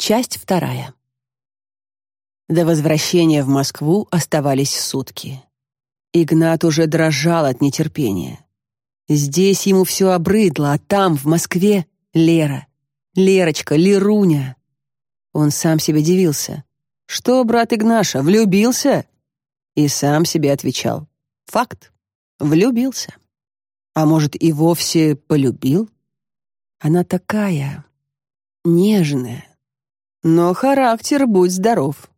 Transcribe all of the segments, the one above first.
Часть вторая. До возвращения в Москву оставались сутки. Игнат уже дрожал от нетерпения. Здесь ему все обрыдло, а там, в Москве, Лера. Лерочка, Леруня. Он сам себе дивился. «Что, брат Игнаша, влюбился?» И сам себе отвечал. «Факт. Влюбился. А может, и вовсе полюбил?» Она такая нежная. Но характер будь здоров.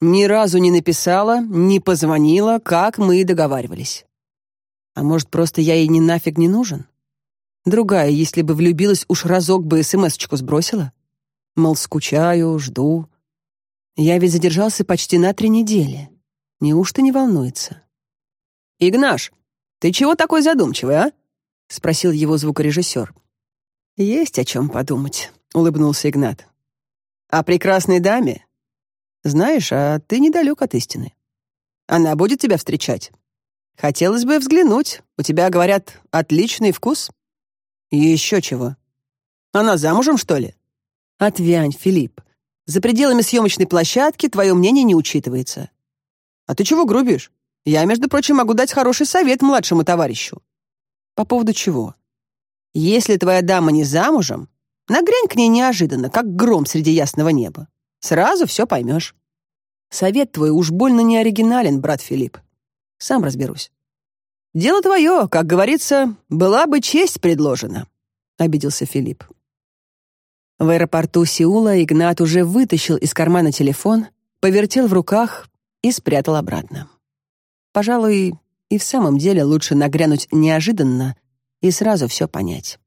Ни разу не написала, не позвонила, как мы и договаривались. А может, просто я ей не нафиг не нужен? Другая, если бы влюбилась, уж разок бы СМС-очку сбросила. Мол, скучаю, жду. Я ведь задержался почти на три недели. Неужто не волнуется? «Игнаш, ты чего такой задумчивый, а?» — спросил его звукорежиссер. «Есть о чем подумать», — улыбнулся Игнат. «О прекрасной даме? Знаешь, а ты недалек от истины. Она будет тебя встречать. Хотелось бы взглянуть. У тебя, говорят, отличный вкус. Еще чего. Она замужем, что ли? Отвянь, Филипп. За пределами съемочной площадки твое мнение не учитывается. А ты чего грубишь? Я, между прочим, могу дать хороший совет младшему товарищу. По поводу чего? Если твоя дама не замужем, нагрянь к ней неожиданно, как гром среди ясного неба. Сразу все поймешь. Совет твой уж больно не оригинален, брат Филипп. Сам разберусь. Дело твое, как говорится, была бы честь предложена, обиделся Филипп. В аэропорту Сеула Игнат уже вытащил из кармана телефон, повертел в руках и спрятал обратно. Пожалуй, и в самом деле лучше нагрянуть неожиданно и сразу все понять.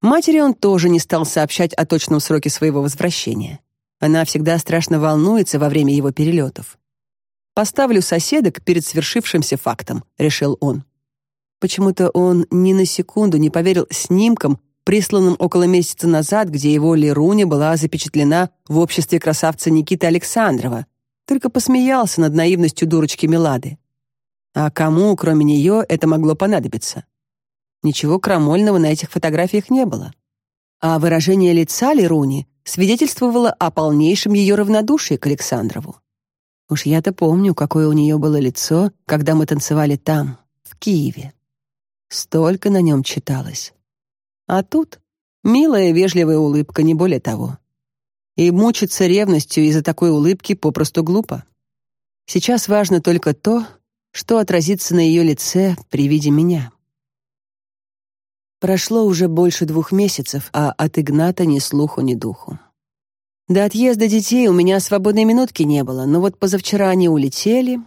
Матери он тоже не стал сообщать о точном сроке своего возвращения. Она всегда страшно волнуется во время его перелетов. «Поставлю соседок перед свершившимся фактом», — решил он. Почему-то он ни на секунду не поверил снимкам, присланным около месяца назад, где его Леруня была запечатлена в обществе красавца Никиты Александрова, только посмеялся над наивностью дурочки Милады. А кому, кроме нее, это могло понадобиться? Ничего крамольного на этих фотографиях не было. А выражение лица Леруни свидетельствовало о полнейшем ее равнодушии к Александрову. Уж я-то помню, какое у нее было лицо, когда мы танцевали там, в Киеве. Столько на нем читалось. А тут милая вежливая улыбка, не более того. И мучиться ревностью из-за такой улыбки попросту глупо. Сейчас важно только то, что отразится на ее лице при виде меня. Прошло уже больше двух месяцев, а от Игната ни слуху, ни духу. До отъезда детей у меня свободной минутки не было, но вот позавчера они улетели,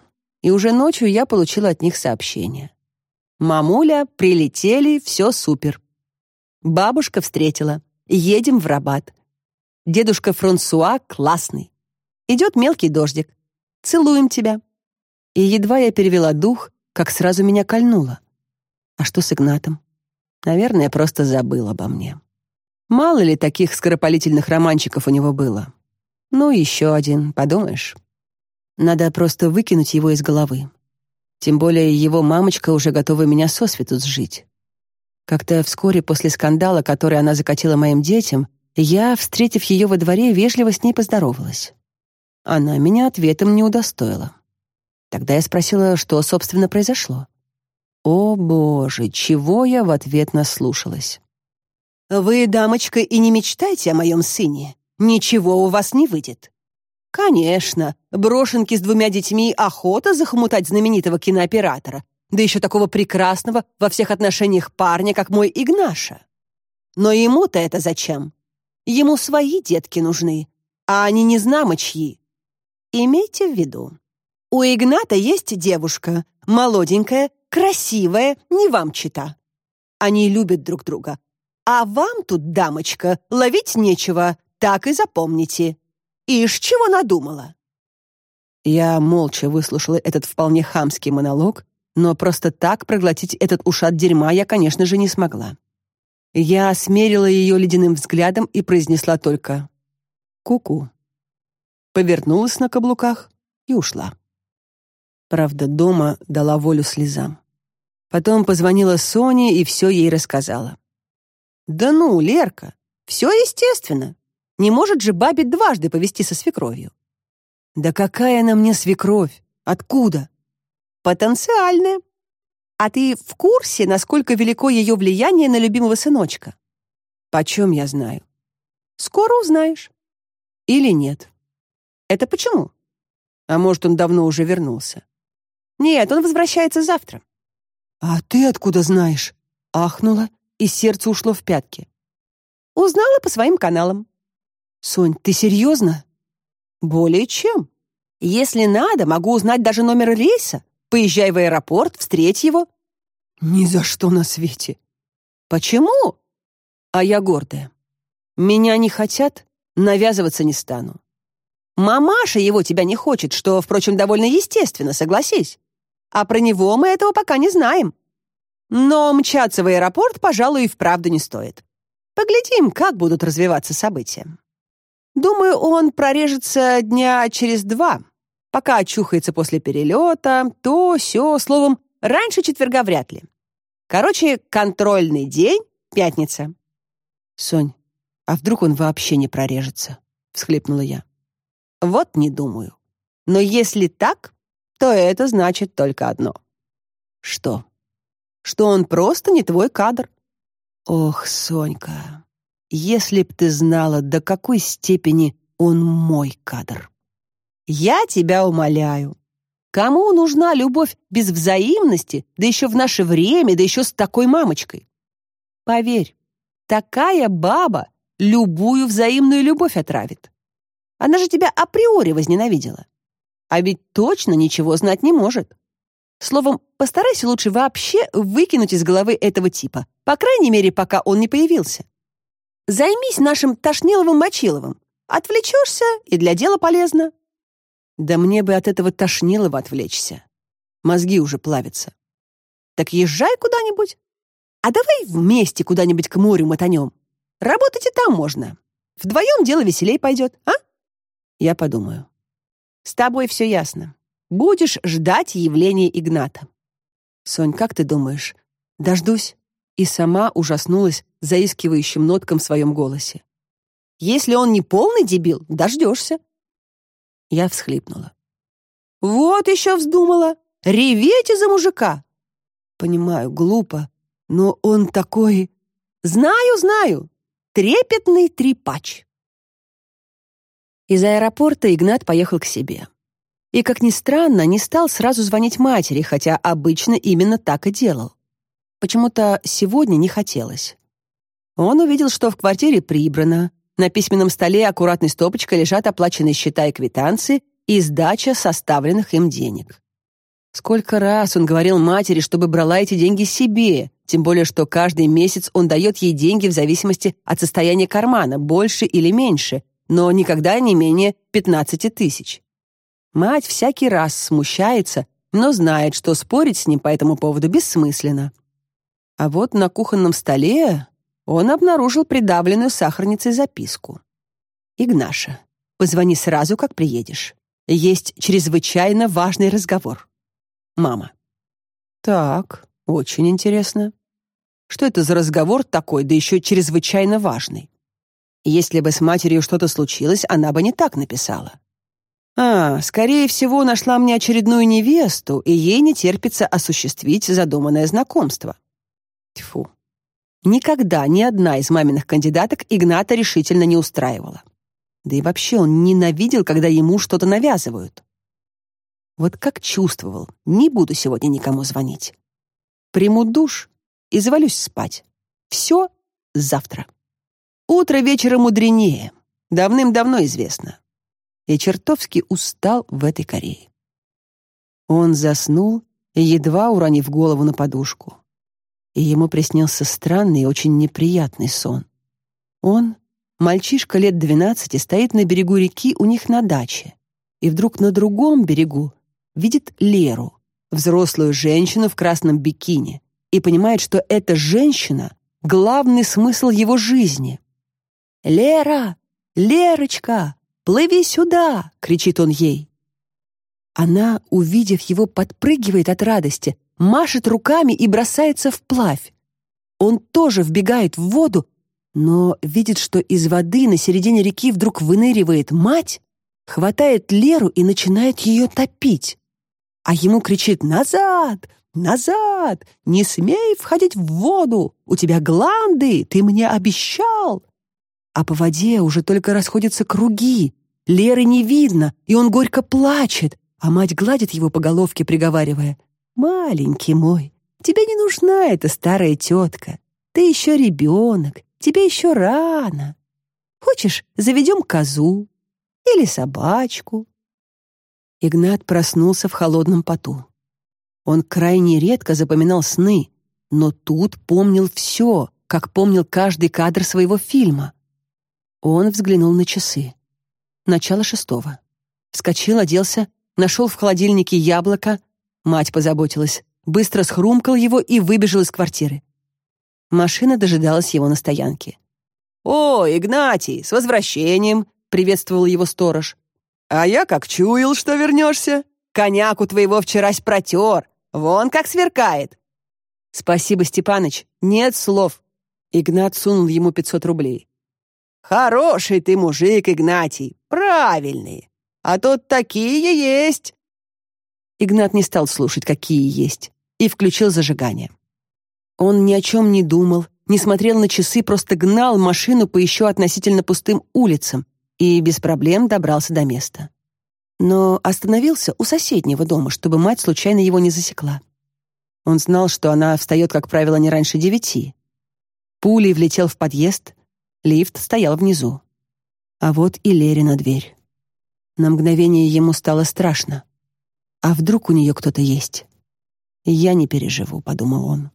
и уже ночью я получила от них сообщение. «Мамуля, прилетели, все супер. Бабушка встретила. Едем в Рабат. Дедушка Франсуа классный. Идет мелкий дождик. Целуем тебя». И едва я перевела дух, как сразу меня кольнуло. А что с Игнатом? Наверное, просто забыл обо мне. Мало ли таких скоропалительных романчиков у него было. Ну, еще один, подумаешь. Надо просто выкинуть его из головы. Тем более его мамочка уже готова меня сосвету сжить. Как-то вскоре после скандала, который она закатила моим детям, я, встретив ее во дворе, вежливо с ней поздоровалась. Она меня ответом не удостоила. Тогда я спросила, что, собственно, произошло. О, боже, чего я в ответ наслушалась. Вы, дамочка, и не мечтайте о моем сыне. Ничего у вас не выйдет. Конечно, брошенки с двумя детьми охота захмутать знаменитого кинооператора, да еще такого прекрасного во всех отношениях парня, как мой Игнаша. Но ему-то это зачем? Ему свои детки нужны, а они не знамо чьи. Имейте в виду, у Игната есть девушка, молоденькая, красивая, не вам чита. Они любят друг друга. А вам тут, дамочка, ловить нечего, так и запомните. Ишь, чего надумала?» Я молча выслушала этот вполне хамский монолог, но просто так проглотить этот ушат дерьма я, конечно же, не смогла. Я смерила ее ледяным взглядом и произнесла только «ку-ку». Повернулась на каблуках и ушла. Правда, дома дала волю слезам. Потом позвонила Соне и все ей рассказала. «Да ну, Лерка, все естественно. Не может же бабе дважды повести со свекровью. Да какая она мне свекровь? Откуда? Потенциальная. А ты в курсе, насколько велико ее влияние на любимого сыночка? Почем я знаю? Скоро узнаешь. Или нет. Это почему? А может, он давно уже вернулся? Нет, он возвращается завтра. А ты откуда знаешь? Ахнула, и сердце ушло в пятки. Узнала по своим каналам. Сонь, ты серьезно? Более чем. Если надо, могу узнать даже номер рейса. Поезжай в аэропорт, встреть его. Ни за что на свете. Почему? А я гордая. Меня не хотят, навязываться не стану. Мамаша его тебя не хочет, что, впрочем, довольно естественно, согласись. А про него мы этого пока не знаем. Но мчаться в аэропорт, пожалуй, и вправду не стоит. Поглядим, как будут развиваться события. Думаю, он прорежется дня через два, пока очухается после перелета, то, все, словом, раньше четверга вряд ли. Короче, контрольный день — пятница. Сонь, а вдруг он вообще не прорежется? Всхлипнула я. Вот не думаю. Но если так, то это значит только одно. Что? Что он просто не твой кадр. Ох, Сонька, если б ты знала, до какой степени он мой кадр. Я тебя умоляю. Кому нужна любовь без взаимности, да еще в наше время, да еще с такой мамочкой? Поверь, такая баба любую взаимную любовь отравит. Она же тебя априори возненавидела. А ведь точно ничего знать не может. Словом, постарайся лучше вообще выкинуть из головы этого типа, по крайней мере, пока он не появился. Займись нашим Тошниловым-Мочиловым. Отвлечешься, и для дела полезно. Да мне бы от этого Тошнилова отвлечься. Мозги уже плавятся. Так езжай куда-нибудь. А давай вместе куда-нибудь к морю мотанем. Работать и там можно. Вдвоем дело веселей пойдет, а? Я подумаю. С тобой все ясно. Будешь ждать явления Игната. Сонь, как ты думаешь, дождусь? И сама ужаснулась заискивающим ноткам в своем голосе. Если он не полный дебил, дождешься. Я всхлипнула. Вот еще вздумала. Реветь из-за мужика. Понимаю, глупо, но он такой... Знаю, знаю. Трепетный трепач. Из аэропорта Игнат поехал к себе. И, как ни странно, не стал сразу звонить матери, хотя обычно именно так и делал. Почему-то сегодня не хотелось. Он увидел, что в квартире прибрано, на письменном столе аккуратной стопочкой лежат оплаченные счета и квитанции и сдача составленных им денег. Сколько раз он говорил матери, чтобы брала эти деньги себе, тем более что каждый месяц он дает ей деньги в зависимости от состояния кармана, больше или меньше, но никогда не менее 15 тысяч. Мать всякий раз смущается, но знает, что спорить с ним по этому поводу бессмысленно. А вот на кухонном столе он обнаружил придавленную сахарницей записку. «Игнаша, позвони сразу, как приедешь. Есть чрезвычайно важный разговор. Мама». «Так, очень интересно. Что это за разговор такой, да еще чрезвычайно важный? Если бы с матерью что-то случилось, она бы не так написала. А, скорее всего, нашла мне очередную невесту, и ей не терпится осуществить задуманное знакомство. Тьфу. Никогда ни одна из маминых кандидаток Игната решительно не устраивала. Да и вообще он ненавидел, когда ему что-то навязывают. Вот как чувствовал, не буду сегодня никому звонить. Приму душ и завалюсь спать. Все завтра. Утро вечера мудренее. Давным-давно известно. Я чертовски устал в этой Корее. Он заснул, едва уронив голову на подушку. И ему приснился странный и очень неприятный сон. Он, мальчишка лет двенадцати, стоит на берегу реки у них на даче. И вдруг на другом берегу видит Леру, взрослую женщину в красном бикини, и понимает, что эта женщина — главный смысл его жизни. «Лера! Лерочка! Плыви сюда!» — кричит он ей. Она, увидев его, подпрыгивает от радости, машет руками и бросается вплавь. Он тоже вбегает в воду, но видит, что из воды на середине реки вдруг выныривает мать, хватает Леру и начинает ее топить. А ему кричит «Назад! Назад! Не смей входить в воду! У тебя гланды! Ты мне обещал!» А по воде уже только расходятся круги. Леры не видно, и он горько плачет, а мать гладит его по головке, приговаривая «Маленький мой, тебе не нужна эта старая тетка. Ты еще ребенок, тебе еще рано. Хочешь, заведем козу или собачку?» Игнат проснулся в холодном поту. Он крайне редко запоминал сны, но тут помнил все, как помнил каждый кадр своего фильма. Он взглянул на часы. Начало шестого. Вскочил, оделся, нашел в холодильнике яблоко. Мать позаботилась. Быстро схрумкал его и выбежал из квартиры. Машина дожидалась его на стоянке. «О, Игнатий, с возвращением!» — приветствовал его сторож. «А я как чуял, что вернешься. Коняку твоего вчерась протер. Вон как сверкает!» «Спасибо, Степаныч, нет слов!» Игнат сунул ему пятьсот рублей. «Хороший ты мужик, Игнатий, правильный. А тут такие есть!» Игнат не стал слушать, какие есть, и включил зажигание. Он ни о чем не думал, не смотрел на часы, просто гнал машину по еще относительно пустым улицам и без проблем добрался до места. Но остановился у соседнего дома, чтобы мать случайно его не засекла. Он знал, что она встает, как правило, не раньше девяти. Пулей влетел в подъезд, лифт стоял внизу. А вот и Лерина дверь. На мгновение ему стало страшно. А вдруг у нее кто-то есть? «Я не переживу», — подумал он.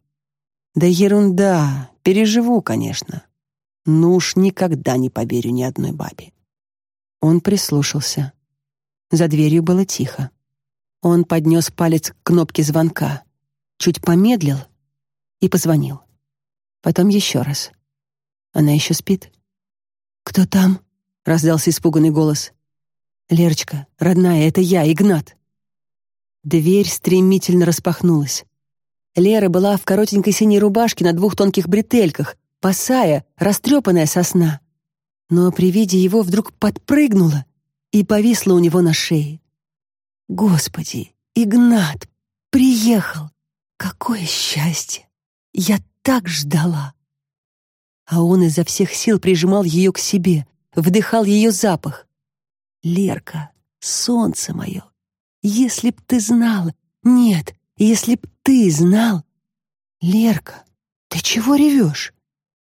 «Да ерунда, переживу, конечно. Ну уж никогда не поверю ни одной бабе». Он прислушался. За дверью было тихо. Он поднес палец к кнопке звонка, чуть помедлил и позвонил. Потом еще раз. Она еще спит. «Кто там?» — раздался испуганный голос. «Лерочка, родная, это я, Игнат». Дверь стремительно распахнулась. Лера была в коротенькой синей рубашке на двух тонких бретельках, босая, растрепанная сосна. Но при виде его вдруг подпрыгнула и повисла у него на шее. «Господи, Игнат, приехал! Какое счастье! Я так ждала!» А он изо всех сил прижимал ее к себе, вдыхал ее запах. Лерка, солнце мое, если б ты знала, нет, если б ты знал. Лерка, ты чего ревешь?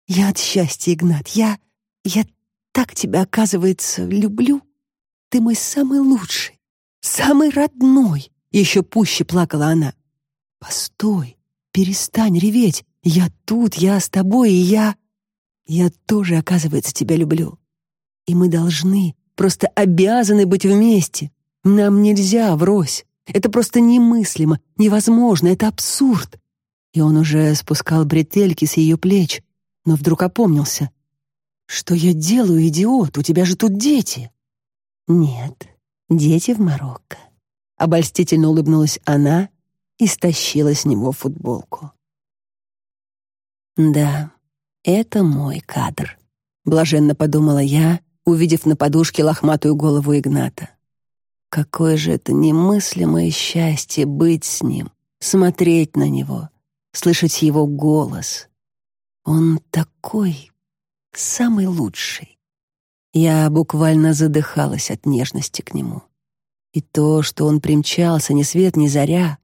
Я от счастья, Игнат, я, я так тебя, оказывается, люблю. Ты мой самый лучший, самый родной. Еще пуще плакала она. Постой, перестань реветь. Я тут, я с тобой, и я... Я тоже, оказывается, тебя люблю. И мы должны, просто обязаны быть вместе. Нам нельзя врозь. Это просто немыслимо, невозможно, это абсурд. И он уже спускал бретельки с ее плеч, но вдруг опомнился. «Что я делаю, идиот? У тебя же тут дети!» «Нет, дети в Марокко». Обольстительно улыбнулась она и стащила с него футболку. «Да, это мой кадр», — блаженно подумала я, увидев на подушке лохматую голову Игната. Какое же это немыслимое счастье быть с ним, смотреть на него, слышать его голос. Он такой, самый лучший. Я буквально задыхалась от нежности к нему. И то, что он примчался ни свет ни заря,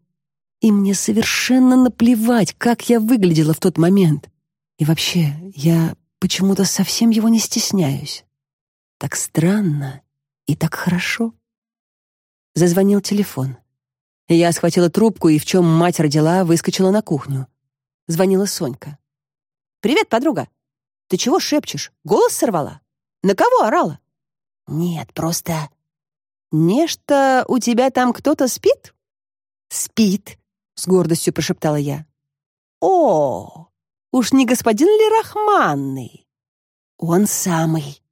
и мне совершенно наплевать, как я выглядела в тот момент. И вообще, я почему-то совсем его не стесняюсь. Так странно и так хорошо. Зазвонил телефон. Я схватила трубку и, в чем мать родила, выскочила на кухню. Звонила Сонька. «Привет, подруга. Ты чего шепчешь? Голос сорвала? На кого орала?» «Нет, просто...» «Нечто у тебя там кто-то спит?» «Спит», — с гордостью прошептала я. «О, уж не господин ли Рахманный?» «Он самый».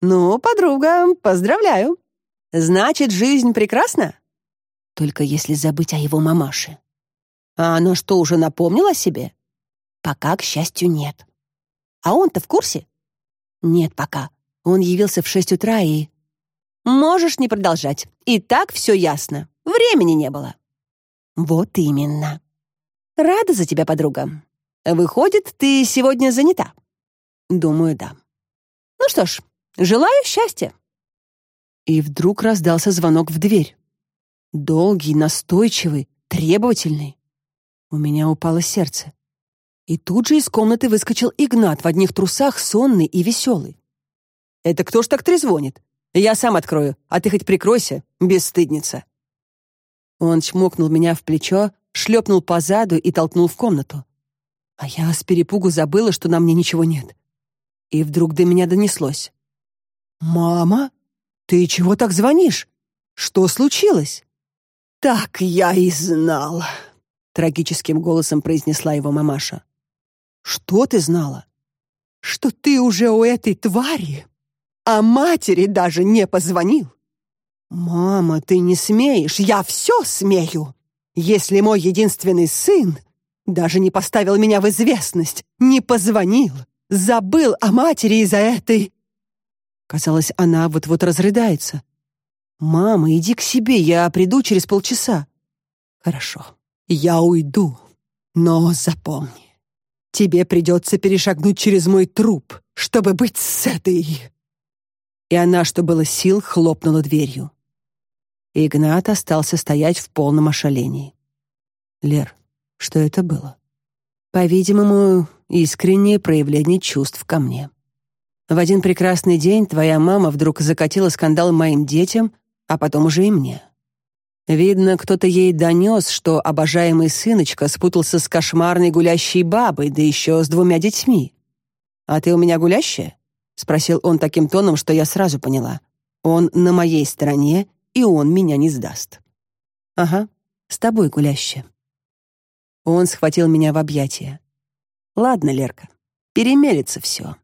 «Ну, подруга, поздравляю. Значит, жизнь прекрасна? Только если забыть о его мамаше. А она что, уже напомнила себе? Пока, к счастью, нет. А он-то в курсе? Нет пока. Он явился в шесть утра и... Можешь не продолжать. И так все ясно. Времени не было. Вот именно. Рада за тебя, подруга. Выходит, ты сегодня занята? Думаю, да. Ну что ж, желаю счастья. И вдруг раздался звонок в дверь. Долгий, настойчивый, требовательный. У меня упало сердце. И тут же из комнаты выскочил Игнат в одних трусах, сонный и веселый. «Это кто ж так трезвонит? Я сам открою, а ты хоть прикройся, бесстыдница». Он чмокнул меня в плечо, шлепнул по заду и толкнул в комнату. А я с перепугу забыла, что на мне ничего нет. И вдруг до меня донеслось. «Мама, ты чего так звонишь? Что случилось?» «Так я и знала», — трагическим голосом произнесла его мамаша. «Что ты знала?» «Что ты уже у этой твари, а матери даже не позвонил». «Мама, ты не смеешь, я все смею. Если мой единственный сын даже не поставил меня в известность, не позвонил, забыл о матери из-за этой...» Казалось, она вот-вот разрыдается. «Мама, иди к себе, я приду через полчаса». «Хорошо, я уйду, но запомни, тебе придется перешагнуть через мой труп, чтобы быть с этой...» И она, что было сил, хлопнула дверью. Игнат остался стоять в полном ошалении. «Лер, что это было?» «По-видимому, искреннее проявление чувств ко мне. В один прекрасный день твоя мама вдруг закатила скандал моим детям, а потом уже и мне. Видно, кто-то ей донес, что обожаемый сыночка спутался с кошмарной гулящей бабой, да еще с двумя детьми. «А ты у меня гулящая?» — спросил он таким тоном, что я сразу поняла. Он на моей стороне, и он меня не сдаст. «Ага, с тобой гулящая». Он схватил меня в объятия. «Ладно, Лерка, перемелется все.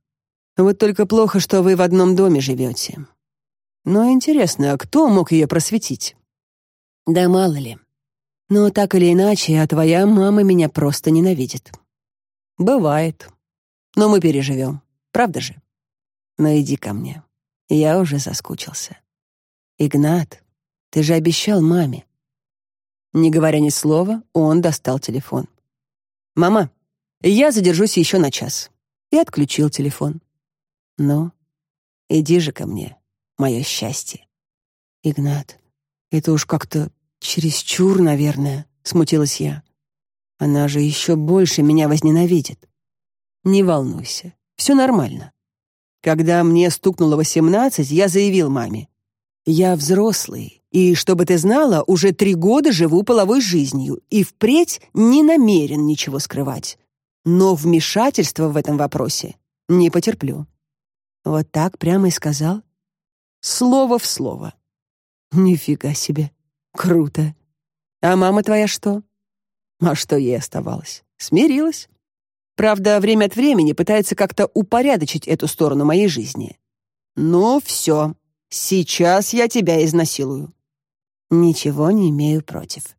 Вот только плохо, что вы в одном доме живете. Но интересно, а кто мог ее просветить? Да мало ли. Но так или иначе, а твоя мама меня просто ненавидит. Бывает. Но мы переживем. Правда же? Но иди ко мне. Я уже соскучился. Игнат, ты же обещал маме. Не говоря ни слова, он достал телефон. «Мама, я задержусь еще на час». И отключил телефон. «Ну, иди же ко мне» мое счастье. Игнат, это уж как-то чересчур, наверное, смутилась я. Она же еще больше меня возненавидит. Не волнуйся, все нормально. Когда мне стукнуло восемнадцать, я заявил маме. Я взрослый, и, чтобы ты знала, уже три года живу половой жизнью и впредь не намерен ничего скрывать. Но вмешательства в этом вопросе не потерплю. Вот так прямо и сказал. Слово в слово. Нифига себе. Круто. А мама твоя что? А что ей оставалось? Смирилась. Правда, время от времени пытается как-то упорядочить эту сторону моей жизни. Ну, все. Сейчас я тебя изнасилую. Ничего не имею против.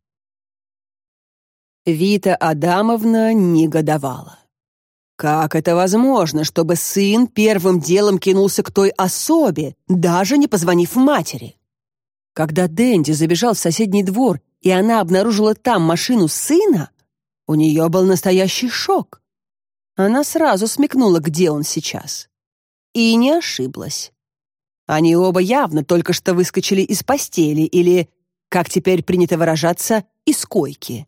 Вита Адамовна негодовала. Как это возможно, чтобы сын первым делом кинулся к той особе, даже не позвонив матери? Когда Дэнди забежал в соседний двор, и она обнаружила там машину сына, у нее был настоящий шок. Она сразу смекнула, где он сейчас. И не ошиблась. Они оба явно только что выскочили из постели или, как теперь принято выражаться, из койки.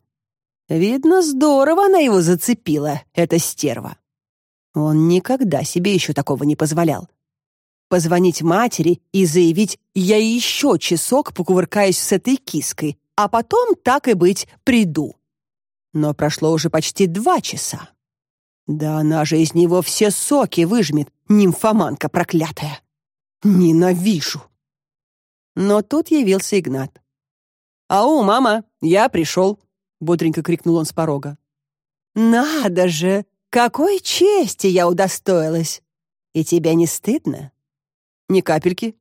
Видно, здорово она его зацепила, эта стерва. Он никогда себе еще такого не позволял. Позвонить матери и заявить «я еще часок покувыркаюсь с этой киской, а потом, так и быть, приду». Но прошло уже почти два часа. Да она же из него все соки выжмет, нимфоманка проклятая. Ненавижу. Но тут явился Игнат. «Ау, мама, я пришел!» — бодренько крикнул он с порога. «Надо же! Какой чести я удостоилась! И тебе не стыдно?» «Ни капельки.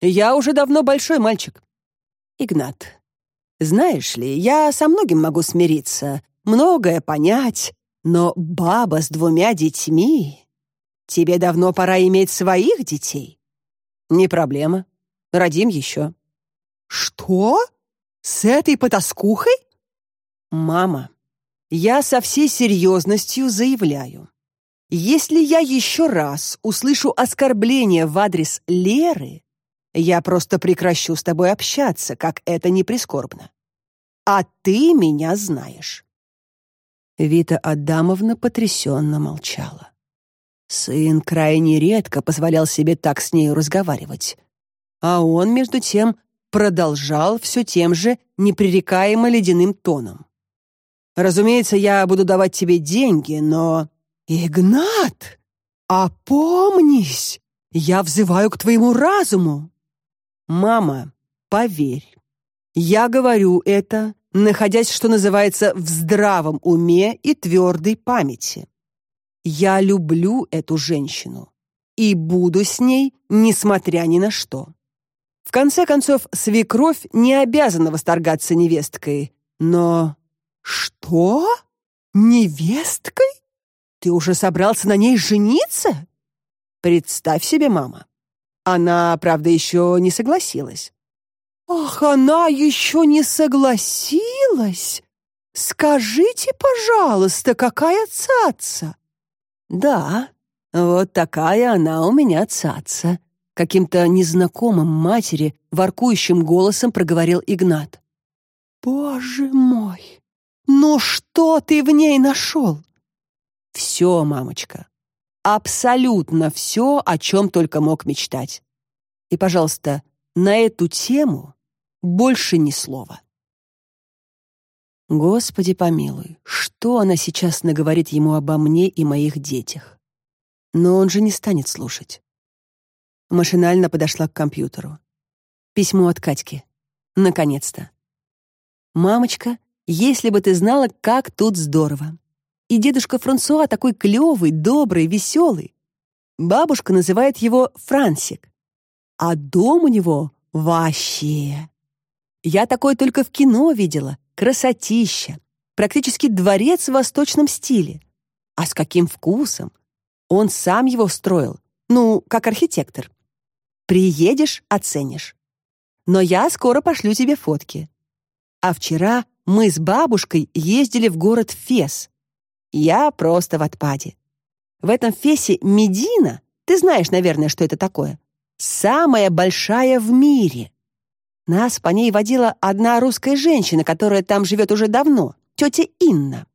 Я уже давно большой мальчик». «Игнат, знаешь ли, я со многим могу смириться, многое понять, но баба с двумя детьми...» тебе давно пора иметь своих детей. Не проблема. Родим еще. Что? С этой потаскухой? Мама, я со всей серьезностью заявляю. Если я еще раз услышу оскорбление в адрес Леры, я просто прекращу с тобой общаться, как это не прискорбно. А ты меня знаешь. Вита Адамовна потрясенно молчала. Сын крайне редко позволял себе так с нею разговаривать. А он, между тем, продолжал все тем же непререкаемо ледяным тоном. «Разумеется, я буду давать тебе деньги, но «Игнат, опомнись! Я взываю к твоему разуму!» «Мама, поверь, я говорю это, находясь, что называется, в здравом уме и твердой памяти. Я люблю эту женщину и буду с ней, несмотря ни на что. В конце концов, свекровь не обязана восторгаться невесткой, но... Что? Невесткой? Ты уже собрался на ней жениться? Представь себе, мама. Она, правда, еще не согласилась. Ах, она еще не согласилась? Скажите, пожалуйста, какая цаца? Да, вот такая она у меня цаца. Каким-то незнакомым матери воркующим голосом проговорил Игнат. Боже мой, ну что ты в ней нашел? Все, мамочка. Абсолютно все, о чем только мог мечтать. И, пожалуйста, на эту тему больше ни слова. Господи помилуй, что она сейчас наговорит ему обо мне и моих детях? Но он же не станет слушать. Машинально подошла к компьютеру. Письмо от Катьки. Наконец-то. «Мамочка, если бы ты знала, как тут здорово. И дедушка Франсуа такой клевый, добрый, веселый. Бабушка называет его Франсик. А дом у него вообще. Я такое только в кино видела. Красотища. Практически дворец в восточном стиле. А с каким вкусом? Он сам его строил. Ну, как архитектор. Приедешь — оценишь. Но я скоро пошлю тебе фотки. А вчера мы с бабушкой ездили в город Фес. Я просто в отпаде. В этом фесе Медина, ты знаешь, наверное, что это такое, самая большая в мире. Нас по ней водила одна русская женщина, которая там живет уже давно, тетя Инна.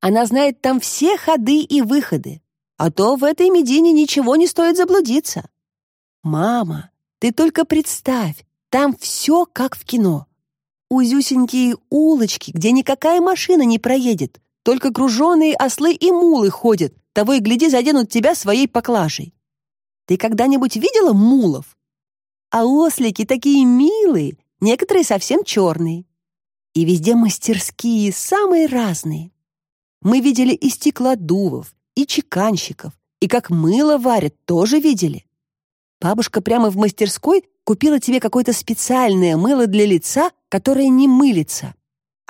Она знает там все ходы и выходы, а то в этой Медине ничего не стоит заблудиться. Мама, ты только представь, там все как в кино. Узюсенькие улочки, где никакая машина не проедет, только груженые ослы и мулы ходят, того и гляди, заденут тебя своей поклажей. Ты когда-нибудь видела мулов? А ослики такие милые, некоторые совсем черные. И везде мастерские, самые разные. Мы видели и стеклодувов, и чеканщиков, и как мыло варят, тоже видели. Бабушка прямо в мастерской купила тебе какое-то специальное мыло для лица, которое не мылится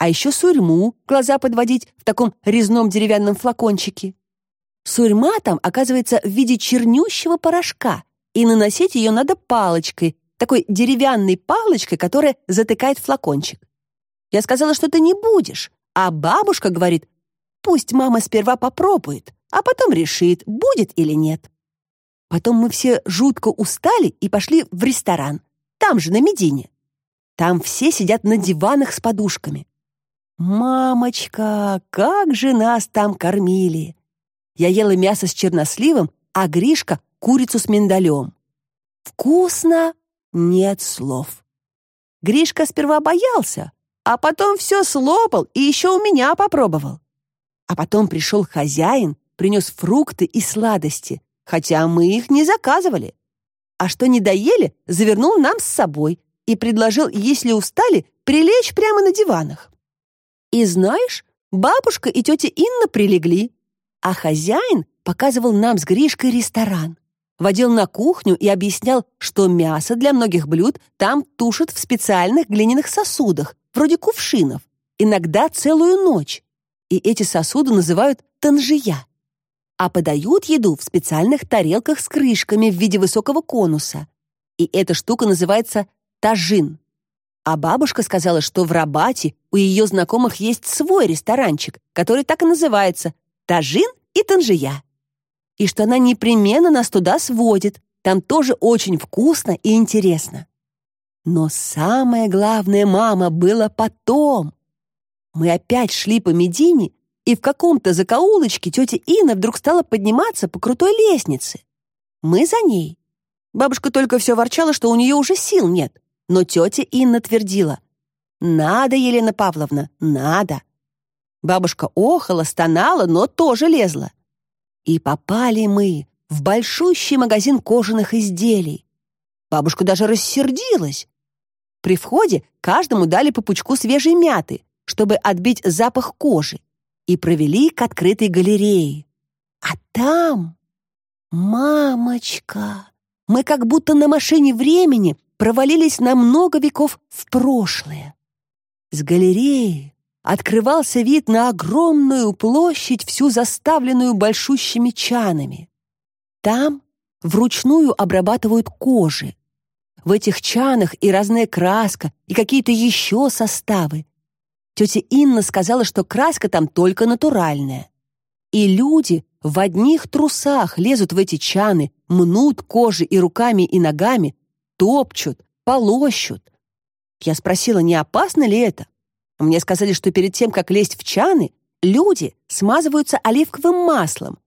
а еще сурьму глаза подводить в таком резном деревянном флакончике. Сурьма там оказывается в виде чернющего порошка, и наносить ее надо палочкой, такой деревянной палочкой, которая затыкает флакончик. Я сказала, что ты не будешь, а бабушка говорит, пусть мама сперва попробует, а потом решит, будет или нет. Потом мы все жутко устали и пошли в ресторан, там же, на Медине. Там все сидят на диванах с подушками. «Мамочка, как же нас там кормили!» Я ела мясо с черносливом, а Гришка — курицу с миндалем. «Вкусно!» Нет слов. Гришка сперва боялся, а потом все слопал и еще у меня попробовал. А потом пришел хозяин, принес фрукты и сладости, хотя мы их не заказывали. А что не доели, завернул нам с собой и предложил, если устали, прилечь прямо на диванах. И знаешь, бабушка и тетя Инна прилегли, а хозяин показывал нам с Гришкой ресторан. Водил на кухню и объяснял, что мясо для многих блюд там тушат в специальных глиняных сосудах, вроде кувшинов, иногда целую ночь. И эти сосуды называют танжия. а подают еду в специальных тарелках с крышками в виде высокого конуса. И эта штука называется тажин. А бабушка сказала, что в Рабате у ее знакомых есть свой ресторанчик, который так и называется «Тажин и Танжия». И что она непременно нас туда сводит, там тоже очень вкусно и интересно. Но самое главное, мама, было потом. Мы опять шли по Медине, и в каком-то закоулочке тетя Инна вдруг стала подниматься по крутой лестнице. Мы за ней. Бабушка только все ворчала, что у нее уже сил нет. Но тетя Инна твердила. «Надо, Елена Павловна, надо». Бабушка охала, стонала, но тоже лезла. И попали мы в большущий магазин кожаных изделий. Бабушка даже рассердилась. При входе каждому дали по пучку свежей мяты, чтобы отбить запах кожи, и провели к открытой галерее. А там... Мамочка! Мы как будто на машине времени провалились на много веков в прошлое. С галереи открывался вид на огромную площадь, всю заставленную большущими чанами. Там вручную обрабатывают кожи. В этих чанах и разная краска, и какие-то еще составы. Тетя Инна сказала, что краска там только натуральная. И люди в одних трусах лезут в эти чаны, мнут кожи и руками, и ногами, топчут, полощут. Я спросила, не опасно ли это? Мне сказали, что перед тем, как лезть в чаны, люди смазываются оливковым маслом.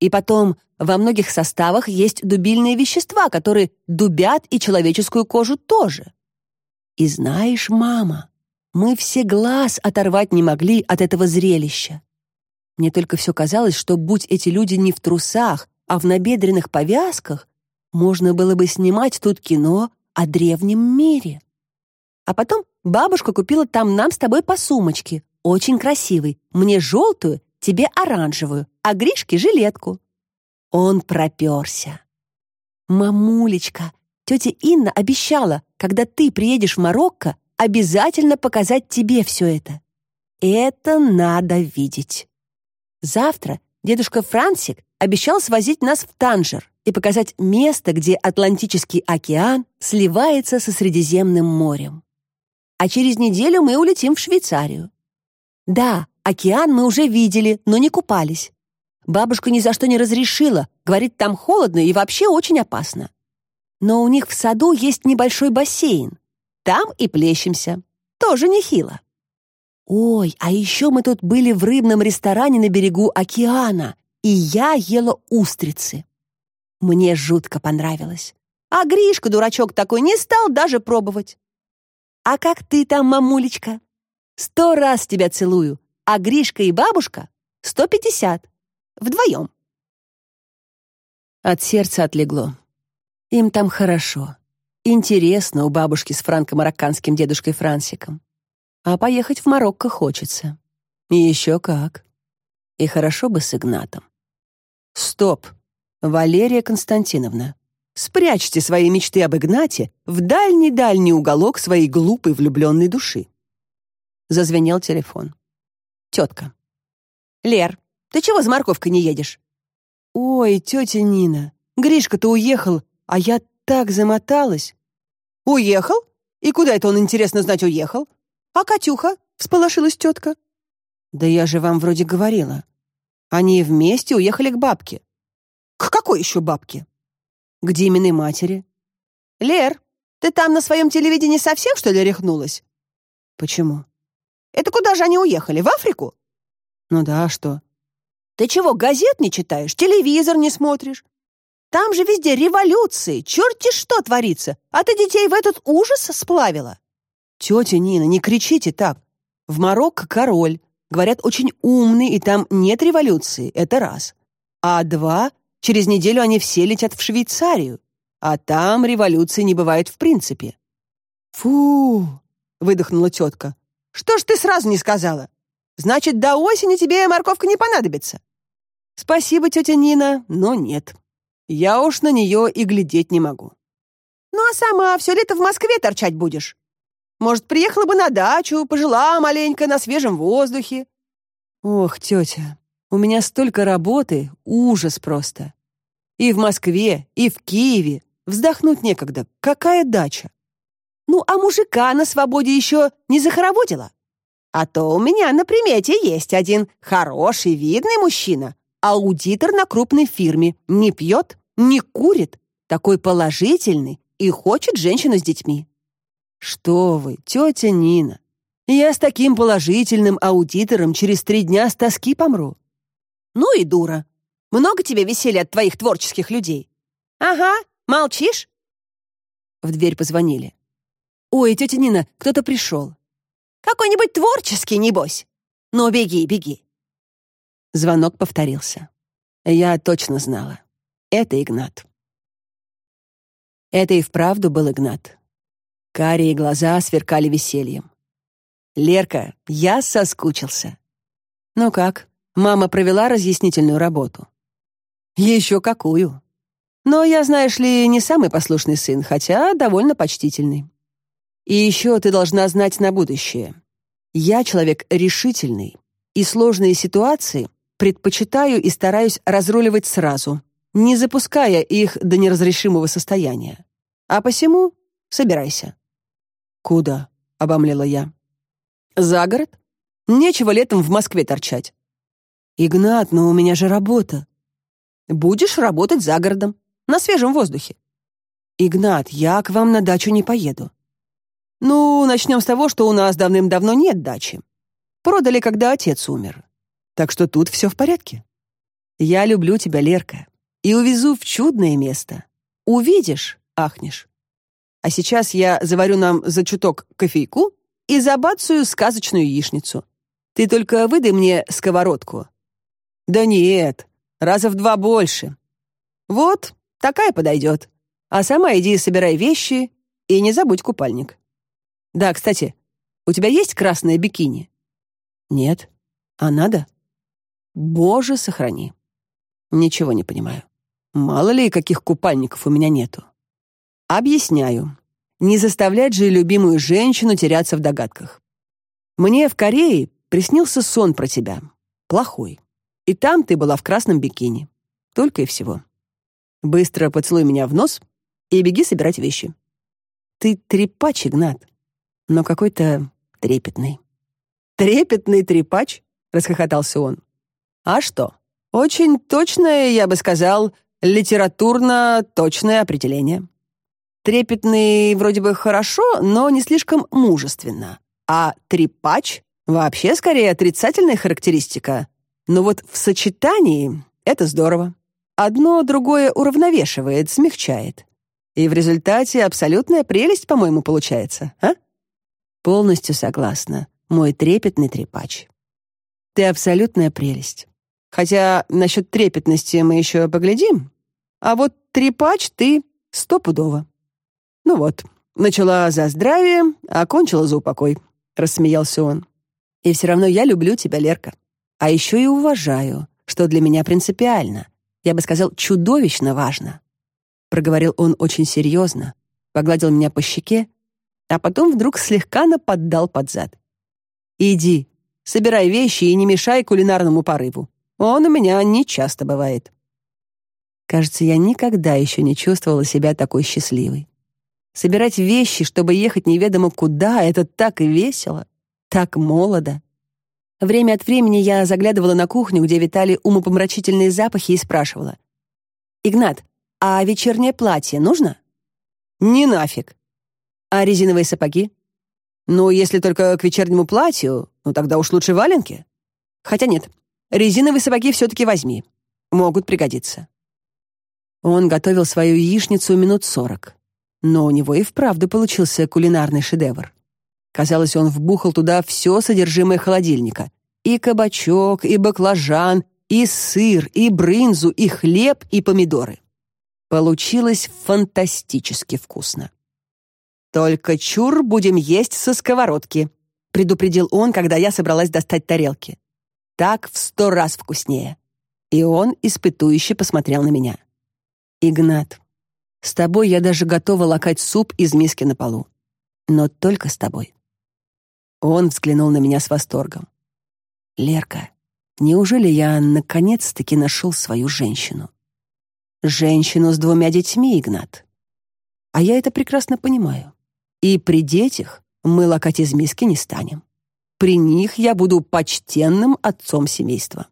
И потом во многих составах есть дубильные вещества, которые дубят и человеческую кожу тоже. И знаешь, мама, мы все глаз оторвать не могли от этого зрелища. Мне только все казалось, что будь эти люди не в трусах, а в набедренных повязках, можно было бы снимать тут кино о древнем мире. А потом бабушка купила там нам с тобой по сумочке, очень красивой, мне желтую, тебе оранжевую, а Гришке жилетку. Он проперся. «Мамулечка, тетя Инна обещала, когда ты приедешь в Марокко, обязательно показать тебе все это. Это надо видеть. Завтра дедушка Франсик обещал свозить нас в Танжер и показать место, где Атлантический океан сливается со Средиземным морем. А через неделю мы улетим в Швейцарию. Да, океан мы уже видели, но не купались. Бабушка ни за что не разрешила, говорит, там холодно и вообще очень опасно. Но у них в саду есть небольшой бассейн. Там и плещемся. Тоже нехило. Ой, а еще мы тут были в рыбном ресторане на берегу океана, и я ела устрицы. Мне жутко понравилось. А Гришка, дурачок такой, не стал даже пробовать. А как ты там, мамулечка? Сто раз тебя целую, а Гришка и бабушка — сто пятьдесят. Вдвоем. От сердца отлегло. Им там хорошо. Интересно у бабушки с франко-марокканским дедушкой Франсиком. А поехать в Марокко хочется. И еще как. И хорошо бы с Игнатом. Стоп, Валерия Константиновна. Спрячьте свои мечты об Игнате в дальний-дальний уголок своей глупой влюбленной души. Зазвенел телефон. Тетка. «Лер, ты чего с морковкой не едешь?» «Ой, тетя Нина, Гришка-то уехал, а я так замоталась». «Уехал? И куда это он, интересно знать, уехал? А Катюха?» — всполошилась тетка. «Да я же вам вроде говорила. Они вместе уехали к бабке». «К какой еще бабке?» «К Диминой матери». «Лер, ты там на своем телевидении совсем, что ли, рехнулась?» «Почему?» «Это куда же они уехали? В Африку?» «Ну да, а что?» Ты чего, газет не читаешь, телевизор не смотришь? Там же везде революции, черти что творится, а ты детей в этот ужас сплавила. Тетя Нина, не кричите так. В Марокко король, говорят, очень умный, и там нет революции, это раз. А два, через неделю они все летят в Швейцарию, а там революции не бывает в принципе. Фу, выдохнула тетка. Что ж ты сразу не сказала? Значит, до осени тебе морковка не понадобится. Спасибо, тетя Нина, но нет. Я уж на нее и глядеть не могу. Ну а сама все лето в Москве торчать будешь? Может, приехала бы на дачу, пожила маленько на свежем воздухе? Ох, тетя, У меня столько работы, ужас просто. И в Москве, и в Киеве. Вздохнуть некогда. Какая дача? Ну, а мужика на свободе еще не захороводила? А то у меня на примете есть один хороший, видный мужчина, аудитор на крупной фирме, не пьет, не курит, такой положительный и хочет женщину с детьми. Что вы, тетя Нина, я с таким положительным аудитором через три дня с тоски помру. Ну и дура. Много тебе веселья от твоих творческих людей? Ага, молчишь? В дверь позвонили. Ой, тетя Нина, кто-то пришел. Какой-нибудь творческий, небось. Ну, беги, беги. Звонок повторился. Я точно знала. Это Игнат. Это и вправду был Игнат. Карие глаза сверкали весельем. «Лерка, я соскучился». «Ну как, мама провела разъяснительную работу?» «Еще какую?» «Но я, знаешь ли, не самый послушный сын, хотя довольно почтительный. И еще ты должна знать на будущее. Я человек решительный, и сложные ситуации предпочитаю и стараюсь разруливать сразу, не запуская их до неразрешимого состояния. А посему собирайся. Куда? обомлела я. За город? Нечего летом в Москве торчать. Игнат, но у меня же работа. Будешь работать за городом, на свежем воздухе. Игнат, я к вам на дачу не поеду. Ну, начнем с того, что у нас давным-давно нет дачи. Продали, когда отец умер. Так что тут все в порядке. Я люблю тебя, Лерка, и увезу в чудное место. Увидишь, ахнешь. А сейчас я заварю нам за чуток кофейку и забацаю сказочную яичницу. Ты только выдай мне сковородку. Да нет, раза в два больше. Вот, такая подойдет. А сама иди собирай вещи и не забудь купальник. Да, кстати, у тебя есть красное бикини? Нет. А надо? Боже, сохрани. Ничего не понимаю. Мало ли, каких купальников у меня нету. Объясняю. Не заставлять же любимую женщину теряться в догадках. Мне в Корее приснился сон про тебя. Плохой. И там ты была в красном бикини. Только и всего. Быстро поцелуй меня в нос и беги собирать вещи. Ты трепач, Игнат, но какой-то трепетный. Трепетный трепач? расхохотался он. А что? Очень точное, я бы сказал, литературно точное определение. Трепетный вроде бы хорошо, но не слишком мужественно. А трепач вообще скорее отрицательная характеристика. Но вот в сочетании это здорово. Одно другое уравновешивает, смягчает. И в результате абсолютная прелесть, по-моему, получается, а? Полностью согласна, мой трепетный трепач. Ты абсолютная прелесть. Хотя насчет трепетности мы еще поглядим. А вот трепач ты стопудово. «Ну вот, начала за здравие, а кончила за упокой», — рассмеялся он. «И все равно я люблю тебя, Лерка. А еще и уважаю, что для меня принципиально. Я бы сказал, чудовищно важно». Проговорил он очень серьезно, погладил меня по щеке, а потом вдруг слегка наподдал под зад. «Иди, собирай вещи и не мешай кулинарному порыву. Он у меня не часто бывает». Кажется, я никогда еще не чувствовала себя такой счастливой. Собирать вещи, чтобы ехать неведомо куда, это так весело, так молодо. Время от времени я заглядывала на кухню, где витали умопомрачительные запахи, и спрашивала. «Игнат, а вечернее платье нужно?» «Не нафиг». «А резиновые сапоги?» «Ну, если только к вечернему платью, ну тогда уж лучше валенки». «Хотя нет, резиновые сапоги все-таки возьми. Могут пригодиться». Он готовил свою яичницу минут сорок. Но у него и вправду получился кулинарный шедевр. Казалось, он вбухал туда все содержимое холодильника. И кабачок, и баклажан, и сыр, и брынзу, и хлеб, и помидоры. Получилось фантастически вкусно. «Только чур будем есть со сковородки», — предупредил он, когда я собралась достать тарелки. «Так в сто раз вкуснее». И он испытующе посмотрел на меня. «Игнат, с тобой я даже готова лакать суп из миски на полу. Но только с тобой. Он взглянул на меня с восторгом. Лерка, Неужели я наконец-таки нашел свою женщину? Женщину с двумя детьми, Игнат. А я это прекрасно понимаю. И при детях мы лакать из миски не станем. При них я буду почтенным отцом семейства.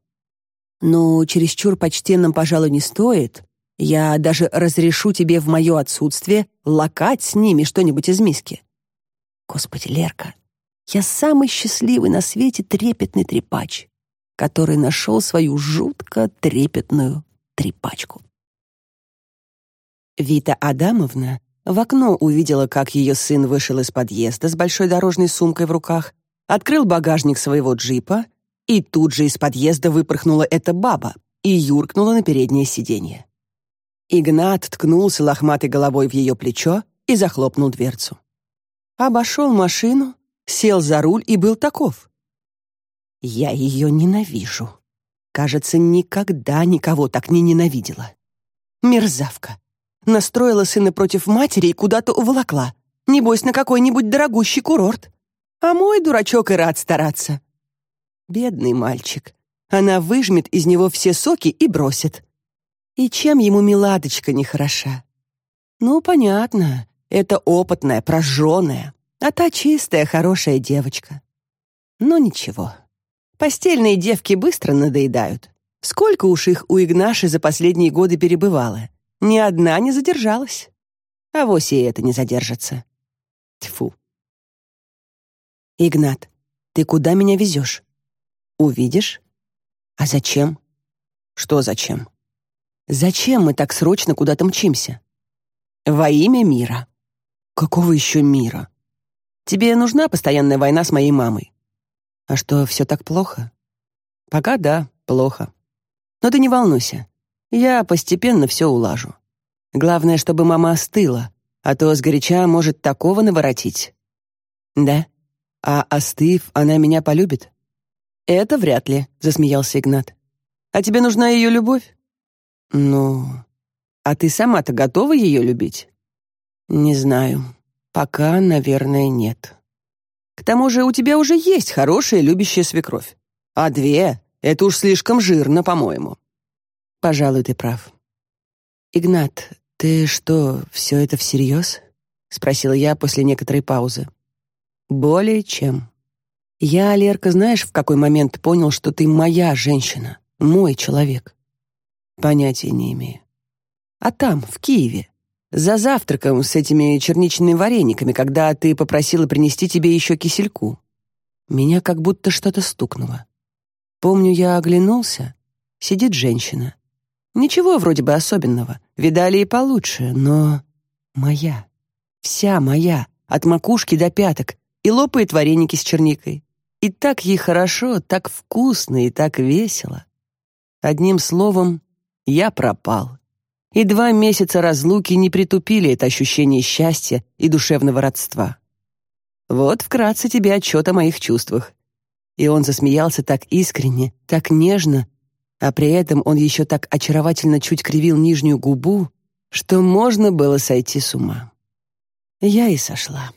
Но чересчур почтенным, пожалуй, не стоит. Я даже разрешу тебе в мое отсутствие лакать с ними что-нибудь из миски. Господи, Лерка, я самый счастливый на свете трепетный трепач, который нашел свою жутко трепетную трепачку. Вита Адамовна в окно увидела, как ее сын вышел из подъезда с большой дорожной сумкой в руках, открыл багажник своего джипа, и тут же из подъезда выпорхнула эта баба и юркнула на переднее сиденье. Игнат ткнулся лохматой головой в ее плечо и захлопнул дверцу. Обошел машину, сел за руль и был таков. Я ее ненавижу. Кажется, никогда никого так не ненавидела. Мерзавка настроила сына против матери и куда-то уволокла. Небось, на какой-нибудь дорогущий курорт. А мой дурачок и рад стараться. Бедный мальчик. Она выжмет из него все соки и бросит. И чем ему миладочка не хороша? Ну, понятно, это опытная, прожженная, а та чистая, хорошая девочка. Но ничего. Постельные девки быстро надоедают. Сколько уж их у Игнаши за последние годы перебывало. Ни одна не задержалась. А вось и это не задержится. Тьфу. Игнат, ты куда меня везешь? Увидишь? А зачем? Что зачем? Зачем мы так срочно куда-то мчимся? Во имя мира. Какого еще мира? Тебе нужна постоянная война с моей мамой. А что, все так плохо? Пока да, плохо. Но ты не волнуйся. Я постепенно все улажу. Главное, чтобы мама остыла, а то сгоряча может такого наворотить. Да? А остыв, она меня полюбит? Это вряд ли, засмеялся Игнат. А тебе нужна ее любовь? Ну, а ты сама-то готова ее любить? Не знаю. Пока, наверное, нет. К тому же у тебя уже есть хорошая любящая свекровь. А две — это уж слишком жирно, по-моему. Пожалуй, ты прав. Игнат, ты что, все это всерьез? Спросила я после некоторой паузы. Более чем. Я, Лерка, знаешь, в какой момент понял, что ты моя женщина, мой человек? Понятия не имею. А там, в Киеве, за завтраком с этими черничными варениками, когда ты попросила принести тебе еще кисельку. Меня как будто что-то стукнуло. Помню, я оглянулся. Сидит женщина. Ничего вроде бы особенного. Видали и получше, но моя. Вся моя, от макушки до пяток, и лопает вареники с черникой. И так ей хорошо, так вкусно и так весело. Одним словом, я пропал. И два месяца разлуки не притупили это ощущение счастья и душевного родства. Вот вкратце тебе отчет о моих чувствах. И он засмеялся так искренне, так нежно, а при этом он еще так очаровательно чуть кривил нижнюю губу, что можно было сойти с ума. Я и сошла.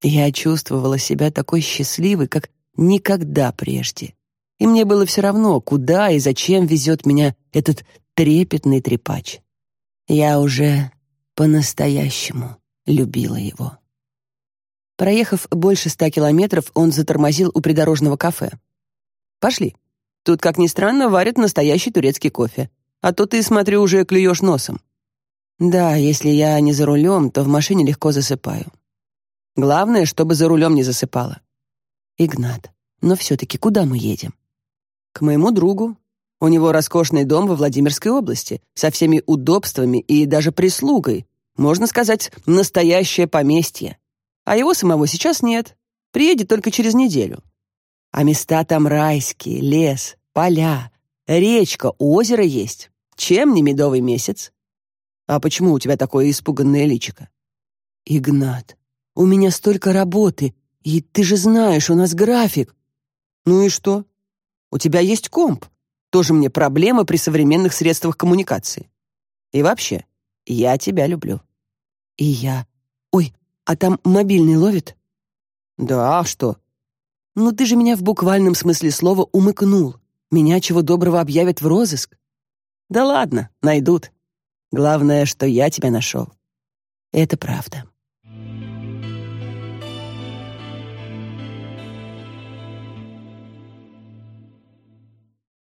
Я чувствовала себя такой счастливой, как никогда прежде. И мне было все равно, куда и зачем везет меня этот трепетный трепач. Я уже по-настоящему любила его. Проехав больше ста километров, он затормозил у придорожного кафе. «Пошли», Тут, как ни странно, варят настоящий турецкий кофе. А то ты, смотрю, уже клюешь носом. Да, если я не за рулем, то в машине легко засыпаю. Главное, чтобы за рулем не засыпала. Игнат, но все-таки куда мы едем? К моему другу. У него роскошный дом во Владимирской области, со всеми удобствами и даже прислугой. Можно сказать, настоящее поместье. А его самого сейчас нет. Приедет только через неделю. А места там райские, лес, поля, речка, озеро есть. Чем не медовый месяц? А почему у тебя такое испуганное личико? Игнат, у меня столько работы, и ты же знаешь, у нас график. Ну и что? У тебя есть комп. Тоже мне проблема при современных средствах коммуникации. И вообще, я тебя люблю. И я. Ой, а там мобильный ловит? Да, а что? Но ты же меня в буквальном смысле слова умыкнул. Меня чего доброго объявят в розыск. Да ладно, найдут. Главное, что я тебя нашел. Это правда.